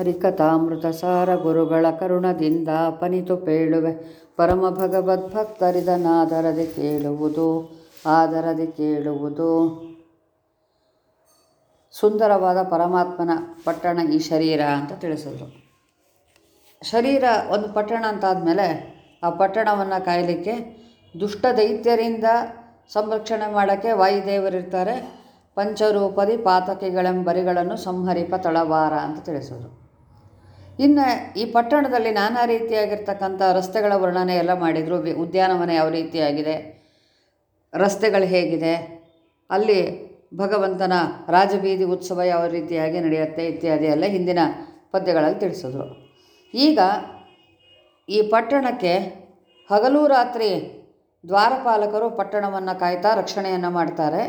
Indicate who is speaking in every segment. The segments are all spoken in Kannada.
Speaker 1: ಹರಿಕಥಾಮೃತ ಸಾರ ಗುರುಗಳ ಕರುಣದಿಂದ ಅಪನಿತು ಪೇಳುವೆ. ಪರಮ ಭಗವದ್ಭಕ್ತರಿದನಾದರದೆ ಕೇಳುವುದು, ಆದರದೆ ಕೇಳುವುದು. ಸುಂದರವಾದ ಪರಮಾತ್ಮನ ಪಟ್ಟಣ ಈ ಶರೀರ ಅಂತ ತಿಳಿಸಿದ್ರು ಶರೀರ ಒಂದು ಪಟ್ಟಣ ಅಂತಾದಮೇಲೆ ಆ ಪಟ್ಟಣವನ್ನು ಕಾಯಲಿಕ್ಕೆ ದುಷ್ಟ ದೈತ್ಯರಿಂದ ಸಂರಕ್ಷಣೆ ಮಾಡೋಕ್ಕೆ ವಾಯುದೇವರಿರ್ತಾರೆ ಪಂಚರೂಪದಿ ಪಾತಕಿಗಳೆಂಬರಿಗಳನ್ನು ಸಂಹರಿಪ ತಳವಾರ ಅಂತ ತಿಳಿಸಿದ್ರು ಇನ್ನು ಈ ಪಟ್ಟಣದಲ್ಲಿ ನಾನಾ ರೀತಿಯಾಗಿರ್ತಕ್ಕಂಥ ರಸ್ತೆಗಳ ವರ್ಣನೆ ಎಲ್ಲ ಮಾಡಿದರು. ಉದ್ಯಾನವನ ಯಾವ ರೀತಿಯಾಗಿದೆ, ರಸ್ತೆಗಳು ಹೇಗಿದೆ, ಅಲ್ಲಿ ಭಗವಂತನ ರಾಜಬೀದಿ ಉತ್ಸವ ಯಾವ ರೀತಿಯಾಗಿ ನಡೆಯುತ್ತೆ ಇತ್ಯಾದಿ ಎಲ್ಲ ಹಿಂದಿನ ಪದ್ಯಗಳಲ್ಲಿ ತಿಳಿಸಿದ್ರು. ಈಗ ಈ ಪಟ್ಟಣಕ್ಕೆ ಹಗಲು ರಾತ್ರಿ ದ್ವಾರಪಾಲಕರು ಪಟ್ಟಣವನ್ನು ಕಾಯ್ತಾ ರಕ್ಷಣೆಯನ್ನು ಮಾಡ್ತಾರೆ.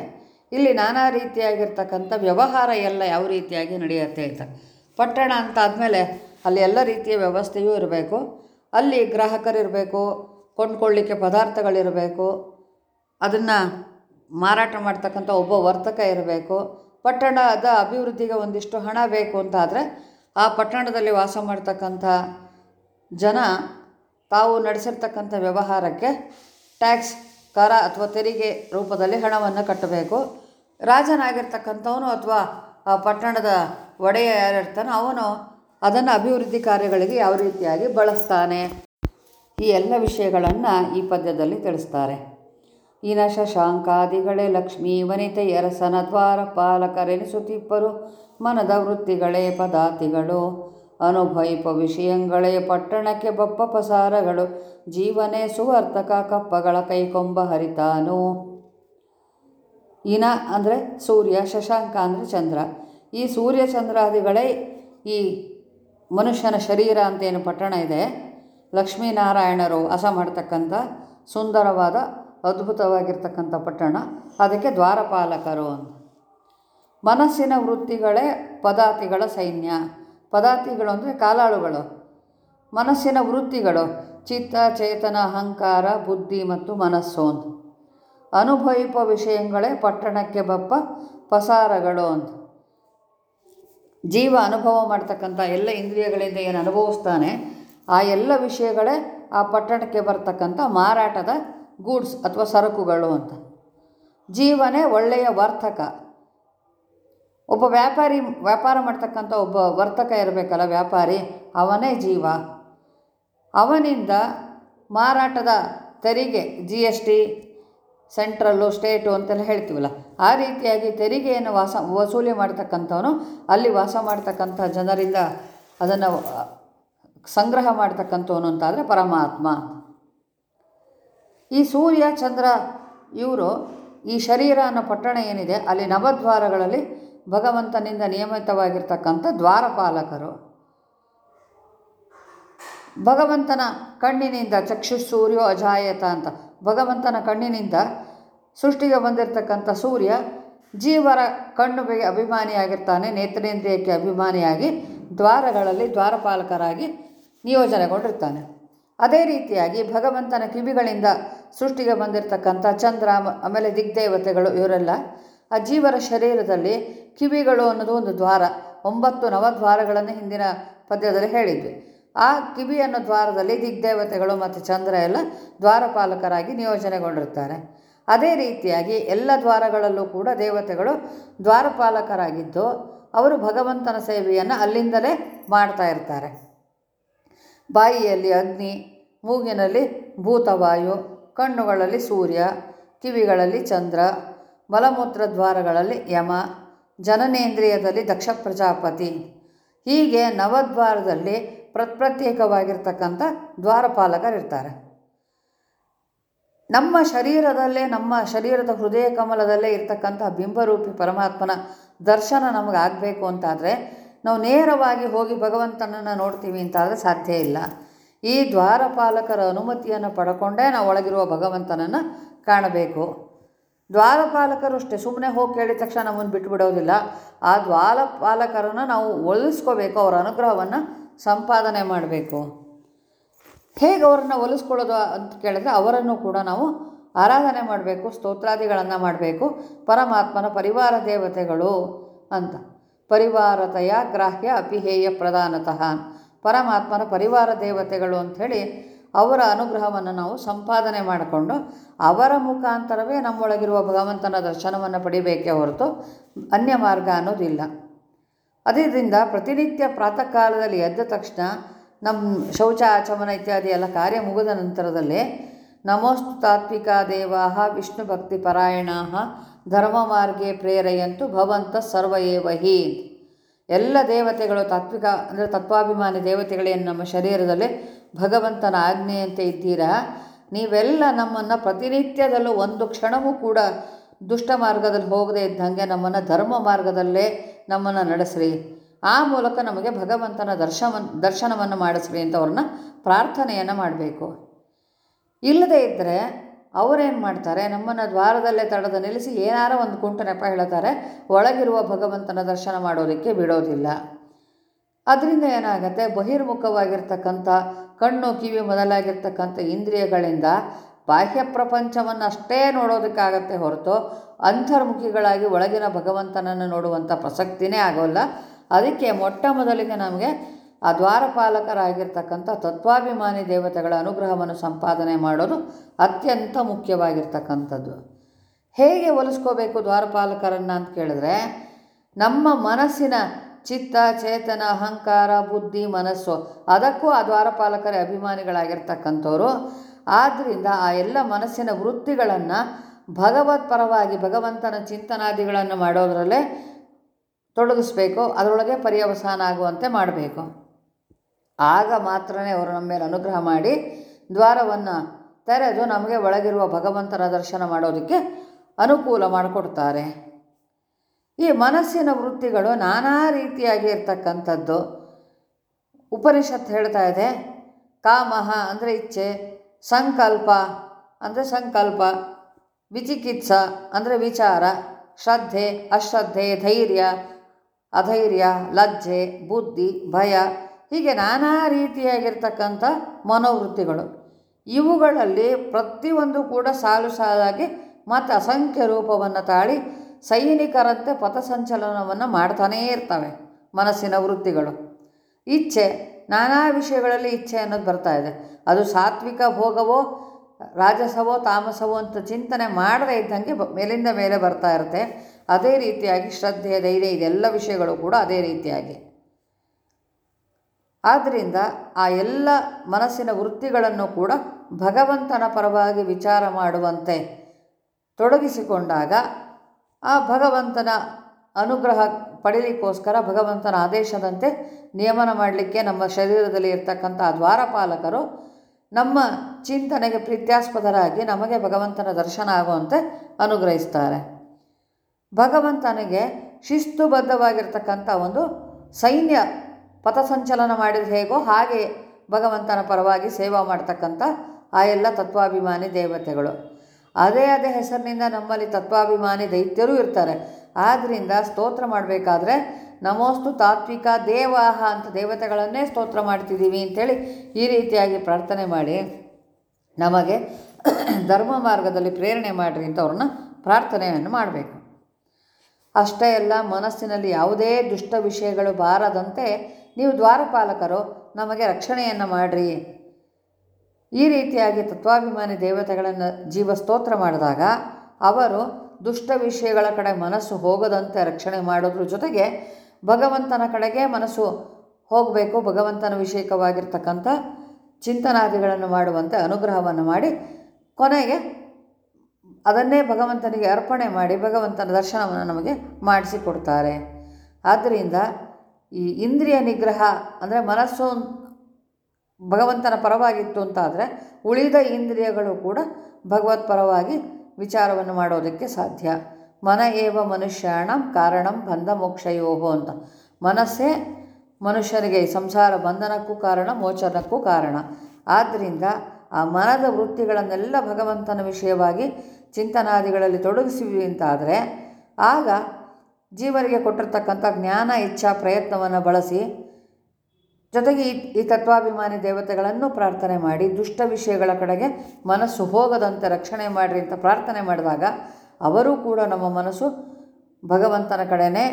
Speaker 1: ಇಲ್ಲಿ ನಾನಾ ರೀತಿಯಾಗಿರ್ತಕ್ಕಂಥ ವ್ಯವಹಾರ ಎಲ್ಲ ಯಾವ ರೀತಿಯಾಗಿ ನಡೆಯುತ್ತೆ ಅಂತ. ಪಟ್ಟಣ ಅಂತ ಆದಮೇಲೆ ಅಲ್ಲಿ ಎಲ್ಲ ರೀತಿಯ ವ್ಯವಸ್ಥೆಯೂ ಇರಬೇಕು. ಅಲ್ಲಿ ಗ್ರಾಹಕರಿರಬೇಕು, ಕೊಂಡ್ಕೊಳ್ಳಿಕ್ಕೆ ಪದಾರ್ಥಗಳಿರಬೇಕು, ಅದನ್ನು ಮಾರಾಟ ಮಾಡ್ತಕ್ಕಂಥ ಒಬ್ಬ ವರ್ತಕ ಇರಬೇಕು. ಪಟ್ಟಣದ ಅಭಿವೃದ್ಧಿಗೆ ಒಂದಿಷ್ಟು ಹಣ ಬೇಕು ಅಂತಾದರೆ ಆ ಪಟ್ಟಣದಲ್ಲಿ ವಾಸ ಮಾಡ್ತಕ್ಕಂಥ ಜನ ತಾವು ನಡೆಸಿರ್ತಕ್ಕಂಥ ವ್ಯವಹಾರಕ್ಕೆ ಟ್ಯಾಕ್ಸ್, ಕರ ಅಥವಾ ತೆರಿಗೆ ರೂಪದಲ್ಲಿ ಹಣವನ್ನು ಕಟ್ಟಬೇಕು. ರಾಜನಾಗಿರ್ತಕ್ಕಂಥವನು ಅಥವಾ ಆ ಪಟ್ಟಣದ ಒಡೆಯ ಯಾರಿರ್ತಾನೋ ಅವನು ಅದನ್ನು ಅಭಿವೃದ್ಧಿ ಕಾರ್ಯಗಳಿಗೆ ಯಾವ ರೀತಿಯಾಗಿ ಬಳಸ್ತಾನೆ? ಈ ಎಲ್ಲ ವಿಷಯಗಳನ್ನು ಈ ಪದ್ಯದಲ್ಲಿ ತಿಳಿಸ್ತಾರೆ. ಇನ ಶಶಾಂಕಾದಿಗಳೇ ಲಕ್ಷ್ಮೀ ವನಿತೆಯರಸನ ದ್ವಾರ ಪಾಲಕರೆನಿಸುತ್ತಿಪ್ಪರು. ಮನದ ವೃತ್ತಿಗಳೇ ಪದಾತಿಗಳು. ಅನುಭವಿಪ ವಿಷಯಗಳೇ ಪಟ್ಟಣಕ್ಕೆ ಬಪ್ಪ ಪಸಾರಗಳು. ಜೀವನೇ ಸುವರ್ತಕ ಕಪ್ಪಗಳ ಕೈಕೊಂಬ ಹರಿತಾನು. ಇನ ಅಂದರೆ ಸೂರ್ಯ, ಶಶಾಂಕ ಅಂದರೆ ಚಂದ್ರ. ಈ ಸೂರ್ಯ, ಚಂದ್ರಾದಿಗಳೇ ಈ ಮನುಷ್ಯನ ಶರೀರ ಅಂತ ಏನು ಪಟ್ಟಣ ಇದೆ? ಲಕ್ಷ್ಮೀನಾರಾಯಣರು ವಾಸ ಮಾಡ್ತಕ್ಕಂಥ ಸುಂದರವಾದ, ಅದ್ಭುತವಾಗಿರ್ತಕ್ಕಂಥ ಪಟ್ಟಣ. ಅದಕ್ಕೆ ದ್ವಾರಪಾಲಕರು ಅಂತ. ಮನಸ್ಸಿನ ವೃತ್ತಿಗಳೇ ಪದಾತಿಗಳ ಸೈನ್ಯ. ಪದಾತಿಗಳು ಅಂದರೆ ಕಾಲಾಳುಗಳು. ಮನಸ್ಸಿನ ವೃತ್ತಿಗಳು, ಚಿತ್ತ, ಚೇತನ, ಅಹಂಕಾರ, ಬುದ್ಧಿ ಮತ್ತು ಮನಸ್ಸು ಅಂತ. ಅನುಭವಿಪ ವಿಷಯಗಳೇ ಪಟ್ಟಣಕ್ಕೆ ಬಪ್ಪ ಪಸಾರಗಳು ಅಂತ. ಜೀವ ಅನುಭವ ಮಾಡ್ತಕ್ಕಂಥ ಎಲ್ಲ ಇಂದ್ರಿಯಗಳಿಂದ ಏನು ಅನುಭವಿಸ್ತಾನೆ, ಆ ಎಲ್ಲ ವಿಷಯಗಳೇ ಆ ಪಟ್ಟಣಕ್ಕೆ ಬರ್ತಕ್ಕಂಥ ಮಾರಾಟದ ಗೂಡ್ಸ್ ಅಥವಾ ಸರಕುಗಳು ಅಂತ. ಜೀವನೇ ಒಳ್ಳೆಯ ವರ್ತಕ. ಒಬ್ಬ ವ್ಯಾಪಾರಿ, ವ್ಯಾಪಾರ ಮಾಡ್ತಕ್ಕಂಥ ಒಬ್ಬ ವರ್ತಕ ಇರಬೇಕಲ್ಲ ವ್ಯಾಪಾರಿ, ಅವನೇ ಜೀವ. ಅವನಿಂದ ಮಾರಾಟದ ತೆರಿಗೆ ಜಿ ಸೆಂಟ್ರಲ್ಲು ಸ್ಟೇಟು ಅಂತೆಲ್ಲ ಹೇಳ್ತೀವಲ್ಲ, ಆ ರೀತಿಯಾಗಿ ತೆರಿಗೆಯನ್ನು ವಾಸ, ವಸೂಲಿ ಮಾಡ್ತಕ್ಕಂಥವನು, ಅಲ್ಲಿ ವಾಸ ಮಾಡ್ತಕ್ಕಂಥ ಜನರಿಂದ ಅದನ್ನು, ಸಂಗ್ರಹ ಮಾಡ್ತಕ್ಕಂಥವನು ಅಂತಾದರೆ ಪರಮಾತ್ಮ. ಈ ಸೂರ್ಯ, ಚಂದ್ರ, ಇವರು ಈ ಶರೀರ ಅನ್ನೋ ಪಟ್ಟಣ ಏನಿದೆ, ಅಲ್ಲಿ ನವದ್ವಾರಗಳಲ್ಲಿ ಭಗವಂತನಿಂದ ನಿಯಮಿತವಾಗಿರ್ತಕ್ಕಂಥ ದ್ವಾರಪಾಲಕರು. ಭಗವಂತನ ಕಣ್ಣಿನಿಂದ ಚಕ್ಷು ಸೂರ್ಯೋ ಅಜಾಯತ ಅಂತ. ಭಗವಂತನ ಕಣ್ಣಿನಿಂದ ಸೃಷ್ಟಿಗೆ ಬಂದಿರತಕ್ಕಂಥ ಸೂರ್ಯ ಜೀವರ ಕಣ್ಣುಗೆ ಅಭಿಮಾನಿಯಾಗಿರ್ತಾನೆ, ನೇತ್ರೇಂದ್ರಿಯಕ್ಕೆ ಅಭಿಮಾನಿಯಾಗಿ ದ್ವಾರಗಳಲ್ಲಿ ದ್ವಾರಪಾಲಕರಾಗಿ ನಿಯೋಜನೆಗೊಂಡಿರ್ತಾನೆ. ಅದೇ ರೀತಿಯಾಗಿ ಭಗವಂತನ ಕಿವಿಗಳಿಂದ ಸೃಷ್ಟಿಗೆ ಬಂದಿರತಕ್ಕಂಥ ಚಂದ್ರ, ಆಮೇಲೆ ದಿಗ್ದೇವತೆಗಳು ಇವರೆಲ್ಲ ಆ ಜೀವರ ಶರೀರದಲ್ಲಿ ಕಿವಿಗಳು ಅನ್ನೋದು ಒಂದು ದ್ವಾರ, ಒಂಬತ್ತು ನವದ್ವಾರಗಳನ್ನು ಹಿಂದಿನ ಪದ್ಯದಲ್ಲಿ ಹೇಳಿದ್ವಿ. ಆ ಕಿವಿ ಅನ್ನೋ ದ್ವಾರದಲ್ಲಿ ದಿಗ್ದೇವತೆಗಳು ಮತ್ತು ಚಂದ್ರ ಎಲ್ಲ ದ್ವಾರಪಾಲಕರಾಗಿ ನಿಯೋಜನೆಗೊಂಡಿರ್ತಾರೆ ಅದೇ ರೀತಿಯಾಗಿ ಎಲ್ಲ ದ್ವಾರಗಳಲ್ಲೂ ಕೂಡ ದೇವತೆಗಳು ದ್ವಾರಪಾಲಕರಾಗಿದ್ದು ಅವರು ಭಗವಂತನ ಸೇವೆಯನ್ನು ಅಲ್ಲಿಂದಲೇ ಮಾಡ್ತಾ ಇರ್ತಾರೆ. ಬಾಯಿಯಲ್ಲಿ ಅಗ್ನಿ, ಮೂಗಿನಲ್ಲಿ ಭೂತವಾಯು, ಕಣ್ಣುಗಳಲ್ಲಿ ಸೂರ್ಯ, ಕಿವಿಗಳಲ್ಲಿ ಚಂದ್ರ, ಮಲಮೂತ್ರ ದ್ವಾರಗಳಲ್ಲಿ ಯಮ, ಜನನೇಂದ್ರಿಯದಲ್ಲಿ ದಕ್ಷ ಪ್ರಜಾಪತಿ ಹೀಗೆ ನವದ್ವಾರದಲ್ಲಿ ಪ್ರತ್ಯೇಕವಾಗಿರ್ತಕ್ಕಂಥ ದ್ವಾರಪಾಲಕರಿರ್ತಾರೆ. ನಮ್ಮ ಶರೀರದಲ್ಲೇ, ನಮ್ಮ ಶರೀರದ ಹೃದಯ ಕಮಲದಲ್ಲೇ ಇರ್ತಕ್ಕಂತಹ ಬಿಂಬರೂಪಿ ಪರಮಾತ್ಮನ ದರ್ಶನ ನಮಗೆ ಆಗಬೇಕು ಅಂತಾದರೆ, ನಾವು ನೇರವಾಗಿ ಹೋಗಿ ಭಗವಂತನನ್ನು ನೋಡ್ತೀವಿ ಅಂತಾದರೆ ಸಾಧ್ಯ ಇಲ್ಲ. ಈ ದ್ವಾರಪಾಲಕರ ಅನುಮತಿಯನ್ನು ಪಡ್ಕೊಂಡೇ ನಾವು ಒಳಗಿರುವ ಭಗವಂತನನ್ನು ಕಾಣಬೇಕು. ದ್ವಾರಪಾಲಕರು ಅಷ್ಟೇ ಸುಮ್ಮನೆ ಹೋಗಿ ಕೇಳಿದ ತಕ್ಷಣ ನಮ್ಮನ್ನು ಬಿಟ್ಟುಬಿಡೋದಿಲ್ಲ ಆ ದ್ವಾರಪಾಲಕರನ್ನು ನಾವು ಒಲಿಸ್ಕೋಬೇಕು ಅವರ ಅನುಗ್ರಹವನ್ನು ಸಂಪಾದನೆ ಮಾಡಬೇಕು. ಹೇಗೆ ಅವರನ್ನು ಒಲಿಸ್ಕೊಳ್ಳೋದು ಅಂತ ಕೇಳಿದ್ರೆ ಅವರನ್ನು ಕೂಡ ನಾವು ಆರಾಧನೆ ಮಾಡಬೇಕು, ಸ್ತೋತ್ರಾದಿಗಳನ್ನು ಮಾಡಬೇಕು. ಪರಮಾತ್ಮನ ಪರಿವಾರ ದೇವತೆಗಳು ಅಂತ. ಪರಿವಾರತೆಯ ಗ್ರಾಹ್ಯ ಅಪಿಹೇಯ ಪ್ರಧಾನತಃ. ಪರಮಾತ್ಮನ ಪರಿವಾರ ದೇವತೆಗಳು ಅಂಥೇಳಿ ಅವರ ಅನುಗ್ರಹವನ್ನು ನಾವು ಸಂಪಾದನೆ ಮಾಡಿಕೊಂಡು ಅವರ ಮುಖಾಂತರವೇ ನಮ್ಮೊಳಗಿರುವ ಭಗವಂತನ ದರ್ಶನವನ್ನು ಪಡಿಬೇಕೇ ಹೊರತು ಅನ್ಯ ಮಾರ್ಗ ಅನ್ನೋದಿಲ್ಲ. ಅದರಿಂದ ಪ್ರತಿನಿತ್ಯ ಪ್ರಾತಃ ಕಾಲದಲ್ಲಿ ಎದ್ದ ತಕ್ಷಣ ನಮ್ಮ ಶೌಚ ಆಚಮನ ಇತ್ಯಾದಿ ಎಲ್ಲ ಕಾರ್ಯ ಮುಗಿದ ನಂತರದಲ್ಲಿ ನಮೋಸ್ತು ತಾತ್ವಿಕ ದೇವಾ ವಿಷ್ಣು ಭಕ್ತಿ ಪರಾಯಣ ಧರ್ಮ ಮಾರ್ಗೆ ಪ್ರೇರೆಯಂತು ಭವಂತ ಸರ್ವಯೇವಹಿ ಎಲ್ಲ ದೇವತೆಗಳು ತಾತ್ವಿಕ ಅಂದರೆ ತತ್ವಾಭಿಮಾನಿ ದೇವತೆಗಳೇನು ನಮ್ಮ ಶರೀರದಲ್ಲಿ ಭಗವಂತನ ಆಜ್ಞೆಯಂತೆ ಇದ್ದೀರಾ? ನೀವೆಲ್ಲ ನಮ್ಮನ್ನು ಪ್ರತಿನಿತ್ಯದಲ್ಲೂ ಒಂದು ಕ್ಷಣವೂ ಕೂಡ ದುಷ್ಟ ಮಾರ್ಗದಲ್ಲಿ ಹೋಗದೇ ಇದ್ದಂಗೆ ನಮ್ಮನ್ನು ಧರ್ಮ ಮಾರ್ಗದಲ್ಲೇ ನಮ್ಮನ್ನು ನಡೆಸ್ರಿ. ಆ ಮೂಲಕ ನಮಗೆ ಭಗವಂತನ ದರ್ಶನ ದರ್ಶನವನ್ನು ಮಾಡಿಸ್ರಿ ಅಂತ ಅವ್ರನ್ನ ಪ್ರಾರ್ಥನೆಯನ್ನು ಮಾಡಬೇಕು. ಇಲ್ಲದೇ ಇದ್ದರೆ ಅವರೇನು ಮಾಡ್ತಾರೆ? ನಮ್ಮನ್ನು ದ್ವಾರದಲ್ಲೇ ತಡೆದು ನಿಲ್ಲಿಸಿ ಏನಾರ ಒಂದು ಕುಂಟು ನೆಪ ಹೇಳ್ತಾರೆ, ಒಳಗಿರುವ ಭಗವಂತನ ದರ್ಶನ ಮಾಡೋದಕ್ಕೆ ಬಿಡೋದಿಲ್ಲ. ಅದರಿಂದ ಏನಾಗುತ್ತೆ? ಬಹಿರ್ಮುಖವಾಗಿರ್ತಕ್ಕಂಥ, ಕಣ್ಣು, ಕಿವಿ ಮೊದಲಾಗಿರ್ತಕ್ಕಂಥ ಇಂದ್ರಿಯಗಳಿಂದ ಬಾಹ್ಯ ಪ್ರಪಂಚವನ್ನು ಅಷ್ಟೇ ನೋಡೋದಕ್ಕಾಗತ್ತೆ ಹೊರತು ಅಂತರ್ಮುಖಿಗಳಾಗಿ ಒಳಗಿನ ಭಗವಂತನನ್ನು ನೋಡುವಂಥ ಪ್ರಸಕ್ತಿನೇ ಆಗೋಲ್ಲ. ಅದಕ್ಕೆ ಮೊಟ್ಟ ಮೊದಲಿಗೆ ನಮಗೆ ಆ ದ್ವಾರಪಾಲಕರಾಗಿರ್ತಕ್ಕಂಥ ತತ್ವಾಭಿಮಾನಿ ದೇವತೆಗಳ ಅನುಗ್ರಹವನ್ನು ಸಂಪಾದನೆ ಮಾಡೋದು ಅತ್ಯಂತ ಮುಖ್ಯವಾಗಿರ್ತಕ್ಕಂಥದ್ದು. ಹೇಗೆ ಒಲಿಸ್ಕೋಬೇಕು ದ್ವಾರಪಾಲಕರನ್ನು ಅಂತ ಕೇಳಿದ್ರೆ, ನಮ್ಮ ಮನಸ್ಸಿನ ಚಿತ್ತ, ಚೇತನ, ಅಹಂಕಾರ, ಬುದ್ಧಿ, ಮನಸ್ಸು ಅದಕ್ಕೂ ಆ ದ್ವಾರಪಾಲಕರೇ ಅಭಿಮಾನಿಗಳಾಗಿರ್ತಕ್ಕಂಥವ್ರು. ಆದ್ದರಿಂದ ಆ ಎಲ್ಲ ಮನಸ್ಸಿನ ವೃತ್ತಿಗಳನ್ನು ಭಗವತ್ ಪರವಾಗಿ ಭಗವಂತನ ಚಿಂತನಾದಿಗಳನ್ನು ಮಾಡೋದರಲ್ಲೇ ತೊಡಗಿಸ್ಬೇಕು, ಅದರೊಳಗೆ ಪರ್ಯವಸಾನ ಆಗುವಂತೆ ಮಾಡಬೇಕು. ಆಗ ಮಾತ್ರ ಅವರು ನಮ್ಮ ಮೇಲೆ ಅನುಗ್ರಹ ಮಾಡಿ ದ್ವಾರವನ್ನು ತೆರೆದು ನಮಗೆ ಒಳಗಿರುವ ಭಗವಂತನ ದರ್ಶನ ಮಾಡೋದಕ್ಕೆ ಅನುಕೂಲ ಮಾಡಿಕೊಡ್ತಾರೆ. ಈ ಮನಸ್ಸಿನ ವೃತ್ತಿಗಳು ನಾನಾ ರೀತಿಯಾಗಿ ಇರ್ತಕ್ಕಂಥದ್ದು. ಉಪನಿಷತ್ ಹೇಳ್ತಾ ಇದೆ, ಕಾಮಹ ಅಂದರೆ ಇಚ್ಛೆ, ಸಂಕಲ್ಪ ಅಂದರೆ ಸಂಕಲ್ಪ. ವಿಚಿಕಿತ್ಸ, ಅಂದರೆ ವಿಚಾರ, ಶ್ರದ್ಧೆ, ಅಶ್ರದ್ಧೆ, ಧೈರ್ಯ, ಅಧೈರ್ಯ, ಲಜ್ಜೆ, ಬುದ್ಧಿ, ಭಯ, ಹೀಗೆ ನಾನಾ ರೀತಿಯಾಗಿರ್ತಕ್ಕಂಥ ಮನೋವೃತ್ತಿಗಳು. ಇವುಗಳಲ್ಲಿ ಪ್ರತಿಯೊಂದು ಕೂಡ ಸಾಲು ಸಾಲಾಗಿ ಮತ್ತು ಅಸಂಖ್ಯ ರೂಪವನ್ನು ತಾಳಿ ಸೈನಿಕರಂತೆ ಪಥಸಂಚಲನವನ್ನು ಮಾಡ್ತಾನೇ ಇರ್ತವೆ ಮನಸ್ಸಿನ ವೃತ್ತಿಗಳು. ಇಚ್ಛೆ, ನಾನಾ ವಿಷಯಗಳಲ್ಲಿ ಇಚ್ಛೆ ಅನ್ನೋದು ಬರ್ತಾ ಇದೆ. ಅದು ಸಾತ್ವಿಕ ಭೋಗವೋ ರಾಜಸವೋ ತಾಮಸವೋ ಅಂತ ಚಿಂತನೆ ಮಾಡದೇ ಇದ್ದಂಗೆ ಮೇಲಿಂದ ಮೇಲೆ ಬರ್ತಾ ಇರುತ್ತೆ. ಅದೇ ರೀತಿಯಾಗಿ ಶ್ರದ್ಧೆ ಧೈರ್ಯ ಇದೆಲ್ಲ ವಿಷಯಗಳು ಕೂಡ ಅದೇ ರೀತಿಯಾಗಿ. ಆದ್ದರಿಂದ ಆ ಎಲ್ಲ ಮನಸ್ಸಿನ ವೃತ್ತಿಗಳನ್ನು ಕೂಡ ಭಗವಂತನ ಪರವಾಗಿ ವಿಚಾರ ಮಾಡುವಂತೆ ತೊಡಗಿಸಿಕೊಂಡಾಗ ಆ ಭಗವಂತನ ಅನುಗ್ರಹ ಪಡೀಲಿಕ್ಕೋಸ್ಕರ ಭಗವಂತನ ಆದೇಶದಂತೆ ನಿಯಮನ ಮಾಡಲಿಕ್ಕೆ ನಮ್ಮ ಶರೀರದಲ್ಲಿ ಇರ್ತಕ್ಕಂಥ ದ್ವಾರಪಾಲಕರು ನಮ್ಮ ಚಿಂತನೆಗೆ ಪ್ರೀತ್ಯಾಸ್ಪದರಾಗಿ ನಮಗೆ ಭಗವಂತನ ದರ್ಶನ ಆಗುವಂತೆ ಅನುಗ್ರಹಿಸ್ತಾರೆ. ಭಗವಂತನಿಗೆ ಶಿಸ್ತುಬದ್ಧವಾಗಿರ್ತಕ್ಕಂಥ ಒಂದು ಸೈನ್ಯ ಪಥಸಂಚಲನ ಮಾಡಿದ ಹೇಗೋ ಹಾಗೆ ಭಗವಂತನ ಪರವಾಗಿ ಸೇವಾ ಮಾಡ್ತಕ್ಕಂಥ ಆ ಎಲ್ಲ ತತ್ವಾಭಿಮಾನಿ ದೇವತೆಗಳು. ಅದೇ ಅದೇ ಹೆಸರಿನಿಂದ ನಮ್ಮಲ್ಲಿ ತತ್ವಾಭಿಮಾನಿ ದೈತ್ಯರೂ ಇರ್ತಾರೆ. ಆದ್ದರಿಂದ ಸ್ತೋತ್ರ ಮಾಡಬೇಕಾದ್ರೆ ನಮೋಸ್ತು ತಾತ್ವಿಕ ದೇವಾಹ ಅಂತ ದೇವತೆಗಳನ್ನೇ ಸ್ತೋತ್ರ ಮಾಡ್ತಿದ್ದೀವಿ ಅಂಥೇಳಿ ಈ ರೀತಿಯಾಗಿ ಪ್ರಾರ್ಥನೆ ಮಾಡಿ ನಮಗೆ ಧರ್ಮ ಮಾರ್ಗದಲ್ಲಿ ಪ್ರೇರಣೆ ಮಾಡಿರಿ ಅಂತ ಅವ್ರನ್ನ ಪ್ರಾರ್ಥನೆಯನ್ನು ಮಾಡಬೇಕು. ಅಷ್ಟೇ ಅಲ್ಲ ಮನಸ್ಸಿನಲ್ಲಿ ಯಾವುದೇ ದುಷ್ಟ ವಿಷಯಗಳು ಬಾರದಂತೆ ನೀವು ದ್ವಾರಪಾಲಕರು ನಮಗೆ ರಕ್ಷಣೆಯನ್ನು ಮಾಡಿರಿ. ಈ ರೀತಿಯಾಗಿ ತತ್ವಾಭಿಮಾನಿ ದೇವತೆಗಳನ್ನು ಜೀವ ಸ್ತೋತ್ರ ಮಾಡಿದಾಗ ಅವರು ದುಷ್ಟ ವಿಷಯಗಳ ಕಡೆ ಮನಸ್ಸು ಹೋಗದಂತೆ ರಕ್ಷಣೆ ಮಾಡೋದ್ರ ಜೊತೆಗೆ ಭಗವಂತನ ಕಡೆಗೆ ಮನಸ್ಸು ಹೋಗಬೇಕು, ಭಗವಂತನ ವಿಷಯಕವಾಗಿರ್ತಕ್ಕಂಥ ಚಿಂತನಾದಿಗಳನ್ನು ಮಾಡುವಂತೆ ಅನುಗ್ರಹವನ್ನು ಮಾಡಿ ಕೊನೆಗೆ ಅದನ್ನೇ ಭಗವಂತನಿಗೆ ಅರ್ಪಣೆ ಮಾಡಿ ಭಗವಂತನ ದರ್ಶನವನ್ನು ನಮಗೆ ಮಾಡಿಸಿಕೊಡ್ತಾರೆ ಆದ್ದರಿಂದ ಈ ಇಂದ್ರಿಯ ನಿಗ್ರಹ ಅಂದರೆ ಮನಸ್ಸು ಭಗವಂತನ ಪರವಾಗಿತ್ತು ಅಂತಾದರೆ ಉಳಿದ ಇಂದ್ರಿಯಗಳು ಕೂಡ ಭಗವತ್ ಪರವಾಗಿ ವಿಚಾರವನ್ನು ಮಾಡೋದಕ್ಕೆ ಸಾಧ್ಯ. ಮನ ಏವ ಮನುಷ್ಯಾಣ ಕಾರಣಂ ಬಂಧ ಮೋಕ್ಷಯೋಹೋ ಅಂತ. ಮನಸ್ಸೇ ಮನುಷ್ಯನಿಗೆ ಸಂಸಾರ ಬಂಧನಕ್ಕೂ ಕಾರಣ, ಮೋಚನಕ್ಕೂ ಕಾರಣ. ಆದ್ದರಿಂದ ಆ ಮನದ ವೃತ್ತಿಗಳನ್ನೆಲ್ಲ ಭಗವಂತನ ವಿಷಯವಾಗಿ ಚಿಂತನಾದಿಗಳಲ್ಲಿ ತೊಡಗಿಸಿವಿ ಅಂತಾದರೆ, ಆಗ ಜೀವರಿಗೆ ಕೊಟ್ಟಿರ್ತಕ್ಕಂಥ ಜ್ಞಾನ, ಇಚ್ಛಾ, ಪ್ರಯತ್ನವನ್ನು ಬಳಸಿ ಜೊತೆಗೆ ಈ ಈ ತತ್ವಾಭಿಮಾನಿ ದೇವತೆಗಳನ್ನು ಪ್ರಾರ್ಥನೆ ಮಾಡಿ, ದುಷ್ಟ ವಿಷಯಗಳ ಕಡೆಗೆ ಮನಸ್ಸು ಹೋಗದಂತೆ ರಕ್ಷಣೆ ಮಾಡಿರಿ ಅಂತ ಪ್ರಾರ್ಥನೆ ಮಾಡಿದಾಗ ಅವರೂ ಕೂಡ ನಮ್ಮ ಮನಸ್ಸು ಭಗವಂತನ ಕಡೆಯೇ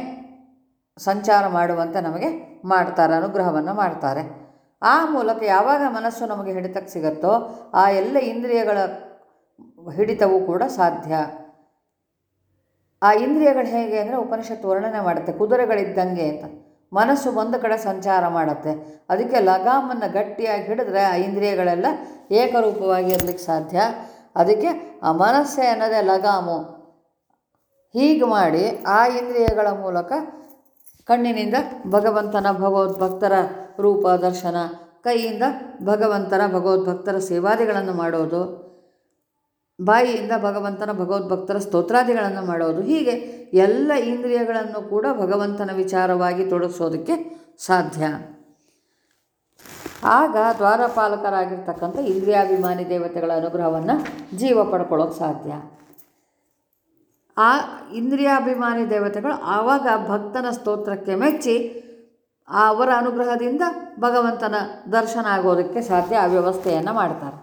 Speaker 1: ಸಂಚಾರ ಮಾಡುವಂತೆ ನಮಗೆ ಮಾಡ್ತಾರೆ, ಅನುಗ್ರಹವನ್ನು ಮಾಡ್ತಾರೆ. ಆ ಮೂಲಕ ಯಾವಾಗ ಮನಸ್ಸು ನಮಗೆ ಹಿಡಿತಕ್ಕೆ ಸಿಗುತ್ತೋ ಆ ಎಲ್ಲ ಇಂದ್ರಿಯಗಳ ಹಿಡಿತವೂ ಕೂಡ ಸಾಧ್ಯ. ಆ ಇಂದ್ರಿಯಗಳು ಹೇಗೆ ಅಂದರೆ ಉಪನಿಷತ್ತು ವರ್ಣನೆ ಮಾಡುತ್ತೆ, ಕುದುರೆಗಳಿದ್ದಂಗೆ ಅಂತ. ಮನಸ್ಸು ಒಂದು ಕಡೆ ಸಂಚಾರ ಮಾಡುತ್ತೆ. ಅದಕ್ಕೆ ಲಗಾಮನ್ನು ಗಟ್ಟಿಯಾಗಿ ಹಿಡಿದ್ರೆ ಆ ಇಂದ್ರಿಯಗಳೆಲ್ಲ ಏಕರೂಪವಾಗಿ ಇರಲಿಕ್ಕೆ ಸಾಧ್ಯ. ಅದಕ್ಕೆ ಆ ಮನಸ್ಸೇ ಅನ್ನೋದೇ ಲಗಾಮು. ಹೀಗೆ ಮಾಡಿ ಆ ಇಂದ್ರಿಯಗಳ ಮೂಲಕ ಕಣ್ಣಿನಿಂದ ಭಗವಂತನ ಭಗವದ್ಭಕ್ತರ ರೂಪ ದರ್ಶನ, ಕೈಯಿಂದ ಭಗವಂತನ ಭಗವದ್ಭಕ್ತರ ಸೇವಾದಿಗಳನ್ನು ಮಾಡೋದು, ಬಾಯಿಯಿಂದ ಭಗವಂತನ ಭಗವದ್ಭಕ್ತರ ಸ್ತೋತ್ರಾದಿಗಳನ್ನು ಮಾಡೋದು, ಹೀಗೆ ಎಲ್ಲ ಇಂದ್ರಿಯಗಳನ್ನು ಕೂಡ ಭಗವಂತನ ವಿಚಾರವಾಗಿ ತೊಡಗಿಸೋದಕ್ಕೆ ಸಾಧ್ಯ. ಆಗ ದ್ವಾರಪಾಲಕರಾಗಿರ್ತಕ್ಕಂಥ ಇಂದ್ರಿಯಾಭಿಮಾನಿ ದೇವತೆಗಳ ಅನುಗ್ರಹವನ್ನು ಜೀವ ಪಡ್ಕೊಳ್ಳೋಕೆ ಸಾಧ್ಯ. ಆ ಇಂದ್ರಿಯಾಭಿಮಾನಿ ದೇವತೆಗಳು ಆವಾಗ ಭಕ್ತನ ಸ್ತೋತ್ರಕ್ಕೆ ಮೆಚ್ಚಿ ಅವರ ಅನುಗ್ರಹದಿಂದ ಭಗವಂತನ ದರ್ಶನ ಆಗೋದಕ್ಕೆ ಸಾಧ್ಯ ಆ ವ್ಯವಸ್ಥೆಯನ್ನು ಮಾಡ್ತಾರೆ.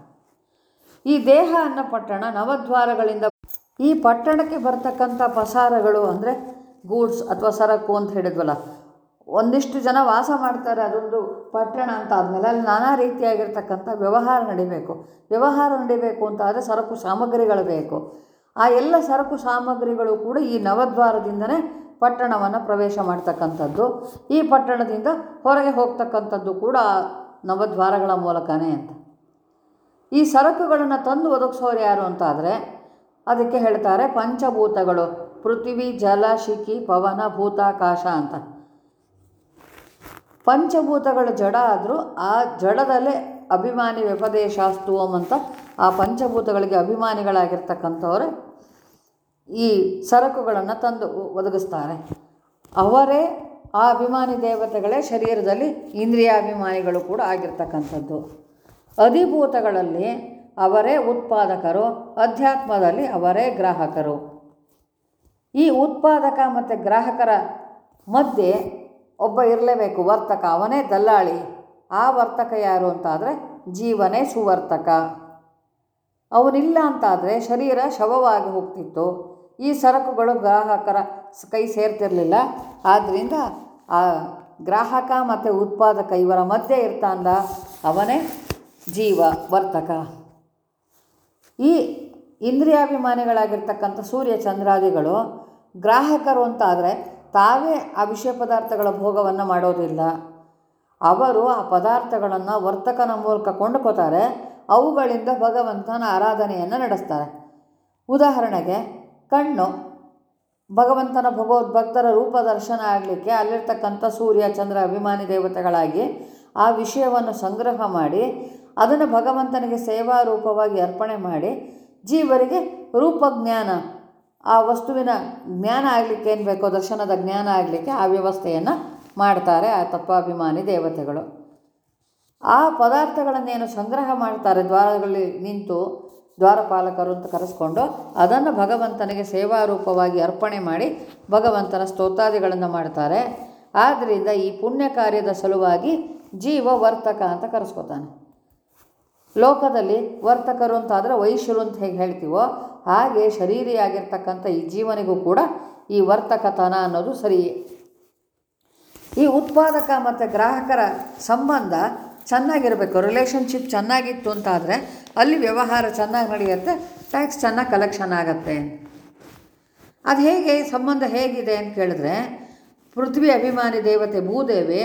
Speaker 1: ಈ ದೇಹ ಅನ್ನೋ ಪಟ್ಟಣ ನವದ್ವಾರಗಳಿಂದ ಈ ಪಟ್ಟಣಕ್ಕೆ ಬರ್ತಕ್ಕಂಥ ಪಸಾರಗಳು ಅಂದರೆ ಗೂಡ್ಸ್ ಅಥವಾ ಸರಕು ಅಂತ ಹೇಳಿದ್ವಲ್ಲ, ಒಂದಿಷ್ಟು ಜನ ವಾಸ ಮಾಡ್ತಾರೆ ಅದೊಂದು ಪಟ್ಟಣ ಅಂತ ಆದಮೇಲೆ ಅಲ್ಲಿ ನಾನಾ ರೀತಿಯಾಗಿರ್ತಕ್ಕಂಥ ವ್ಯವಹಾರ ನಡಿಬೇಕು. ವ್ಯವಹಾರ ನಡಿಬೇಕು ಅಂತ ಆದರೆ ಸರಕು ಸಾಮಗ್ರಿಗಳು ಬೇಕು. ಆ ಎಲ್ಲ ಸರಕು ಸಾಮಗ್ರಿಗಳು ಕೂಡ ಈ ನವದ್ವಾರದಿಂದನೇ ಪಟ್ಟಣವನ್ನು ಪ್ರವೇಶ ಮಾಡ್ತಕ್ಕಂಥದ್ದು. ಈ ಪಟ್ಟಣದಿಂದ ಹೊರಗೆ ಹೋಗ್ತಕ್ಕಂಥದ್ದು ಕೂಡ ನವದ್ವಾರಗಳ ಮೂಲಕನೇ ಅಂತ. ಈ ಸರಕುಗಳನ್ನು ತಂದು ಒದಗಿಸೋರು ಯಾರು ಅಂತಾದರೆ ಅದಕ್ಕೆ ಹೇಳ್ತಾರೆ ಪಂಚಭೂತಗಳು. ಪೃಥ್ವಿ, ಜಲ, ಶಿಖಿ, ಪವನ ಭೂತಾಕಾಶ ಅಂತ. ಪಂಚಭೂತಗಳು ಜಡ ಆದರೂ ಆ ಜಡದಲ್ಲೇ ಅಭಿಮಾನಿ ವ್ಯಪದೇಶಾಸ್ತುವಂ ಅಂತ ಆ ಪಂಚಭೂತಗಳಿಗೆ ಅಭಿಮಾನಿಗಳಾಗಿರ್ತಕ್ಕಂಥವ್ರೆ ಈ ಸರಕುಗಳನ್ನು ತಂದು ಒದಗಿಸ್ತಾರೆ. ಅವರೇ ಆ ಅಭಿಮಾನಿ ದೇವತೆಗಳೇ ಶರೀರದಲ್ಲಿ ಇಂದ್ರಿಯಾಭಿಮಾನಿಗಳು ಕೂಡ ಆಗಿರ್ತಕ್ಕಂಥದ್ದು. ಅಧಿಭೂತಗಳಲ್ಲಿ ಅವರೇ ಉತ್ಪಾದಕರು, ಅಧ್ಯಾತ್ಮದಲ್ಲಿ ಅವರೇ ಗ್ರಾಹಕರು. ಈ ಉತ್ಪಾದಕ ಮತ್ತು ಗ್ರಾಹಕರ ಮಧ್ಯೆ ಒಬ್ಬ ಇರಲೇಬೇಕು ವರ್ತಕ, ಅವನೇ ದಲ್ಲಾಳಿ. ಆ ವರ್ತಕ ಯಾರು ಅಂತಾದರೆ ಜೀವನೇ ಸುವರ್ತಕ. ಅವನಿಲ್ಲ ಅಂತಾದರೆ ಶರೀರ ಶವವಾಗಿ ಹೋಗ್ತಿತ್ತು. ಈ ಸರಕುಗಳು ಗ್ರಾಹಕರ ಕೈ ಸೇರ್ತಿರಲಿಲ್ಲ. ಆದ್ದರಿಂದ ಆ ಗ್ರಾಹಕ ಮತ್ತು ಉತ್ಪಾದಕ ಇವರ ಮಧ್ಯೆ ಇರ್ತಾಂದ ಅವನೇ ಜೀವ ವರ್ತಕ. ಈ ಇಂದ್ರಿಯಾಭಿಮಾನಿಗಳಾಗಿರ್ತಕ್ಕಂಥ ಸೂರ್ಯ ಚಂದ್ರಾದಿಗಳು ಗ್ರಾಹಕರು ಅಂತಾದರೆ ತಾವೇ ಆ ವಿಷಯ ಪದಾರ್ಥಗಳ ಭೋಗವನ್ನು ಮಾಡೋದಿಲ್ಲ. ಅವರು ಆ ಪದಾರ್ಥಗಳನ್ನು ವರ್ತಕನ ಮೂಲಕ ಕೊಂಡುಕೋತಾರೆ. ಅವುಗಳಿಂದ ಭಗವಂತನ ಆರಾಧನೆಯನ್ನು ನಡೆಸ್ತಾರೆ. ಉದಾಹರಣೆಗೆ ಕಣ್ಣು. ಭಗವಂತನ ಭಗವದ್ಭಕ್ತರ ರೂಪ ದರ್ಶನ ಆಗಲಿಕ್ಕೆ ಅಲ್ಲಿರ್ತಕ್ಕಂಥ ಸೂರ್ಯ, ಚಂದ್ರ, ಅಭಿಮಾನಿ ದೇವತೆಗಳಾಗಿ ಆ ವಿಷಯವನ್ನು ಸಂಗ್ರಹ ಮಾಡಿ, ಅದನ್ನು ಭಗವಂತನಿಗೆ ಸೇವಾ ರೂಪವಾಗಿ ಅರ್ಪಣೆ ಮಾಡಿ, ಜೀವರಿಗೆ ರೂಪಜ್ಞಾನ, ಆ ವಸ್ತುವಿನ ಜ್ಞಾನ ಆಗಲಿಕ್ಕೆ ಏನು ಬೇಕೋ, ದರ್ಶನದ ಜ್ಞಾನ ಆಗಲಿಕ್ಕೆ ಆ ವ್ಯವಸ್ಥೆಯನ್ನು ಮಾಡ್ತಾರೆ ಆ ತತ್ವಾಭಿಮಾನಿ ದೇವತೆಗಳು. ಆ ಪದಾರ್ಥಗಳನ್ನೇನು ಸಂಗ್ರಹ ಮಾಡ್ತಾರೆ, ದ್ವಾರಗಳಲ್ಲಿ ನಿಂತು ದ್ವಾರಪಾಲಕರು ಅಂತ ಕರೆಸ್ಕೊಂಡು ಅದನ್ನು ಭಗವಂತನಿಗೆ ಸೇವಾ ರೂಪವಾಗಿ ಅರ್ಪಣೆ ಮಾಡಿ ಭಗವಂತನ ಸ್ತೋತ್ರಾದಿಗಳನ್ನು ಮಾಡ್ತಾರೆ. ಆದ್ದರಿಂದ ಈ ಪುಣ್ಯ ಕಾರ್ಯದ ಸಲುವಾಗಿ ಜೀವ ವರ್ತಕ ಅಂತ ಕರೆಸ್ಕೊತಾನೆ. ಲೋಕದಲ್ಲಿ ವರ್ತಕರು ಅಂತಾದರೆ ವೈಶ್ಯರು ಅಂತ ಹೇಗೆ ಹೇಳ್ತೀವೋ ಹಾಗೆ ಶರೀರಿಯಾಗಿರ್ತಕ್ಕಂಥ ಈ ಜೀವನಿಗೂ ಕೂಡ ಈ ವರ್ತಕತನ ಅನ್ನೋದು ಸರಿಯೇ ಈ ಉತ್ಪಾದಕ ಮತ್ತು ಗ್ರಾಹಕರ ಸಂಬಂಧ ಚೆನ್ನಾಗಿರಬೇಕು ರಿಲೇಷನ್ಶಿಪ್ ಚೆನ್ನಾಗಿತ್ತು ಅಂತಾದರೆ ಅಲ್ಲಿ ವ್ಯವಹಾರ ಚೆನ್ನಾಗಿ ನಡೆಯುತ್ತೆ ಟ್ಯಾಕ್ಸ್ ಚೆನ್ನಾಗಿ ಕಲೆಕ್ಷನ್ ಆಗುತ್ತೆ. ಅದು ಹೇಗೆ ಸಂಬಂಧ ಹೇಗಿದೆ ಅಂತ ಕೇಳಿದ್ರೆ, ಪೃಥ್ವಿ ಅಭಿಮಾನಿ ದೇವತೆ ಭೂದೇವಿ